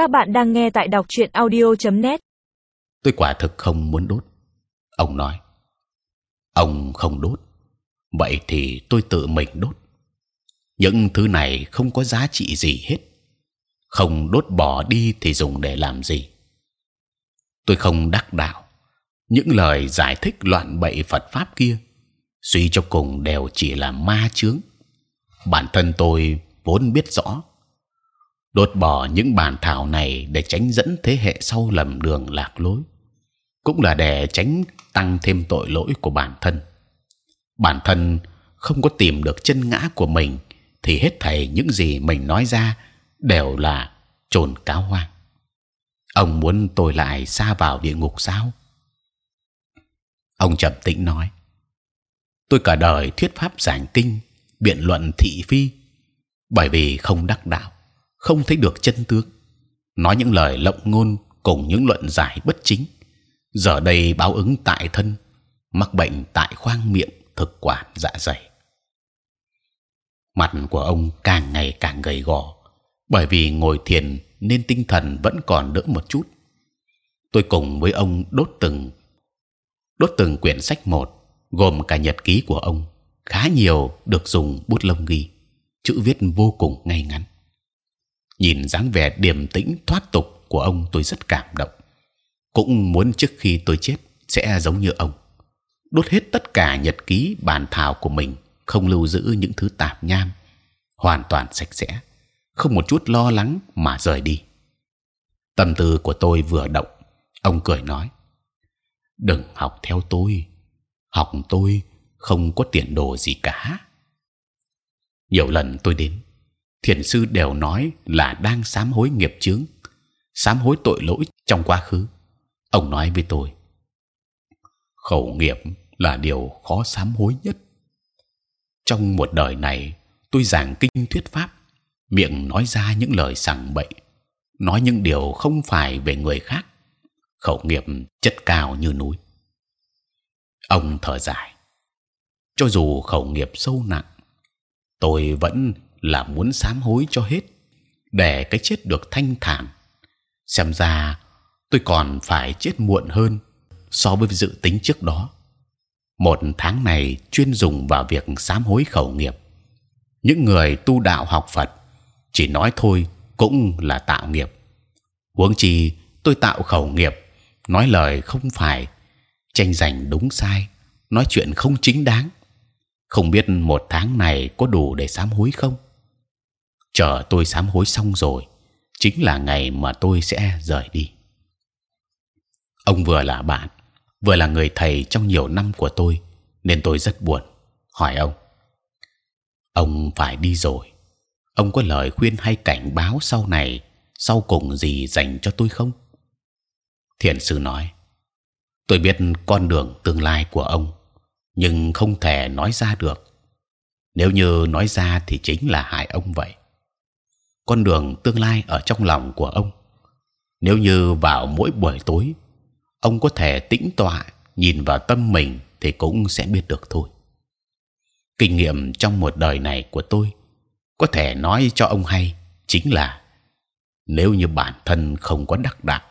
Các bạn đang nghe tại đọc truyện audio.net. Tôi quả thực không muốn đốt. Ông nói. Ông không đốt. Vậy thì tôi tự mình đốt. Những thứ này không có giá trị gì hết. Không đốt bỏ đi thì dùng để làm gì? Tôi không đắc đạo. Những lời giải thích loạn bậy Phật pháp kia, suy cho cùng đều chỉ là ma chướng. Bản thân tôi vốn biết rõ đột bỏ những bản thảo này để tránh dẫn thế hệ sau lầm đường lạc lối, cũng là để tránh tăng thêm tội lỗi của bản thân. Bản thân không có tìm được chân ngã của mình, thì hết thảy những gì mình nói ra đều là trồn cáo hoang. Ông muốn tôi lại xa vào địa ngục sao? Ông trầm tĩnh nói: Tôi cả đời thuyết pháp giảng kinh, biện luận thị phi, bởi vì không đắc đạo không thấy được chân tướng, nói những lời lộng ngôn cùng những luận giải bất chính. Giờ đây báo ứng tại thân, mắc bệnh tại khoang miệng, thực quản dạ dày. Mặt của ông càng ngày càng gầy gò, bởi vì ngồi thiền nên tinh thần vẫn còn đỡ một chút. Tôi cùng với ông đốt từng đốt từng quyển sách một, gồm cả nhật ký của ông, khá nhiều được dùng bút lông ghi, chữ viết vô cùng ngay ngắn nhìn dáng vẻ điềm tĩnh, thoát tục của ông tôi rất cảm động. Cũng muốn trước khi tôi chết sẽ giống như ông, đốt hết tất cả nhật ký, bàn thảo của mình, không lưu giữ những thứ tạp nham, hoàn toàn sạch sẽ, không một chút lo lắng mà rời đi. Tâm tư của tôi vừa động, ông cười nói, đừng học theo tôi, học tôi không có tiền đồ gì cả. Nhiều lần tôi đến thiền sư đều nói là đang sám hối nghiệp chướng, sám hối tội lỗi trong quá khứ. Ông nói với tôi, khẩu nghiệp là điều khó sám hối nhất. Trong một đời này, tôi giảng kinh thuyết pháp, miệng nói ra những lời sằng bậy, nói những điều không phải về người khác, khẩu nghiệp chất cao như núi. Ông thở dài, cho dù khẩu nghiệp sâu nặng, tôi vẫn là muốn sám hối cho hết, để cái chết được thanh thản. Xem ra tôi còn phải chết muộn hơn so với dự tính trước đó. Một tháng này chuyên dùng vào việc sám hối khẩu nghiệp. Những người tu đạo học Phật chỉ nói thôi cũng là tạo nghiệp. Huống chi tôi tạo khẩu nghiệp, nói lời không phải, tranh giành đúng sai, nói chuyện không chính đáng. Không biết một tháng này có đủ để sám hối không? Chờ tôi sám hối xong rồi, chính là ngày mà tôi sẽ rời đi. Ông vừa là bạn, vừa là người thầy trong nhiều năm của tôi, nên tôi rất buồn, hỏi ông. Ông phải đi rồi. Ông có lời khuyên hay cảnh báo sau này, sau cùng gì dành cho tôi không? Thiền sư nói, tôi biết con đường tương lai của ông, nhưng không thể nói ra được. Nếu như nói ra thì chính là hại ông vậy con đường tương lai ở trong lòng của ông. Nếu như vào mỗi buổi tối, ông có thể tĩnh tọa nhìn vào tâm mình thì cũng sẽ biết được thôi. Kinh nghiệm trong một đời này của tôi có thể nói cho ông hay chính là nếu như bản thân không có đắc đạo,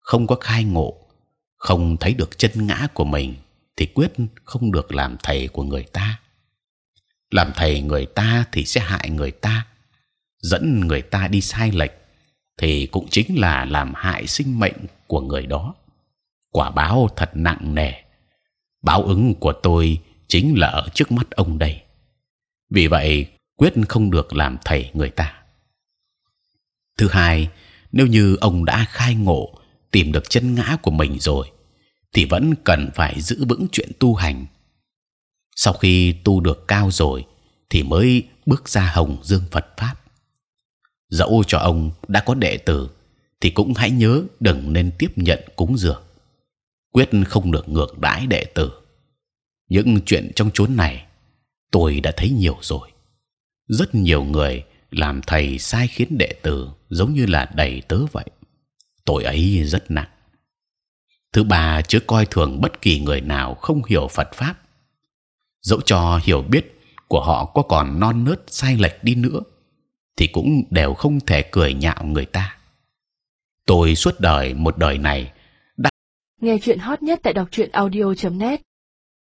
không có khai ngộ, không thấy được chân ngã của mình, thì quyết không được làm thầy của người ta. Làm thầy người ta thì sẽ hại người ta, dẫn người ta đi sai lệch, thì cũng chính là làm hại sinh mệnh của người đó. Quả báo thật nặng nề. Báo ứng của tôi chính là ở trước mắt ông đây. Vì vậy, quyết không được làm thầy người ta. Thứ hai, nếu như ông đã khai ngộ, tìm được chân ngã của mình rồi, thì vẫn cần phải giữ vững chuyện tu hành. Sau khi tu được cao rồi, thì mới bước ra hồng dương Phật pháp dẫu cho ông đã có đệ tử, thì cũng hãy nhớ đừng nên tiếp nhận cúng dường. Quyết không được ngược đãi đệ tử. Những chuyện trong chốn này, tôi đã thấy nhiều rồi. Rất nhiều người làm thầy sai khiến đệ tử giống như là đầy tớ vậy. Tội ấy rất nặng. Thứ ba, chớ coi thường bất kỳ người nào không hiểu Phật pháp. Dẫu cho hiểu biết của họ có còn non nớt sai lệch đi nữa thì cũng đều không thể cười nhạo người ta. tôi suốt đời, một đời này Nghe chuyện hot nhất tại đọc truyện audio.net